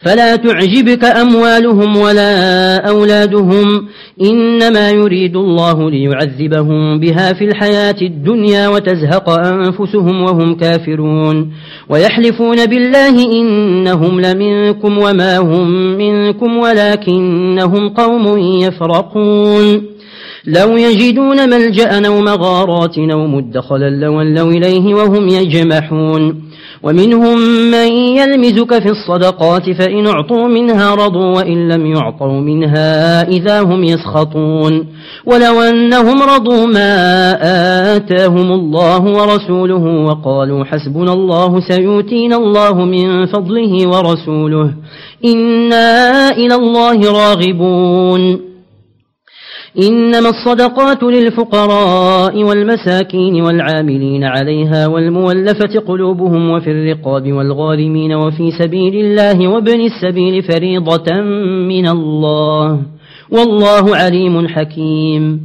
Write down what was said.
فلا تعجبك أموالهم ولا أولادهم إنما يريد الله ليعذبهم بها في الحياة الدنيا وتزهق أنفسهم وهم كافرون ويحلفون بالله إنهم لمنكم وما هم منكم ولكنهم قوم يفرقون لو يجدون ملجأ أو مغارات أو مدخلا لولوا إليه وهم يجمحون ومنهم من يلمزك في الصدقات فإن اعطوا منها رضوا وإن لم يعطوا منها إذا هم يسخطون. ولو أنهم رضوا ما آتاهم الله ورسوله وقالوا حسبنا الله سيؤتينا الله من فضله ورسوله إنا إلى الله راغبون. إنما الصدقات للفقراء والمساكين والعاملين عليها والمولفة قلوبهم وفي الرقاب والغارمين وفي سبيل الله وابن السبيل فريضة من الله. والله عليم حكيم.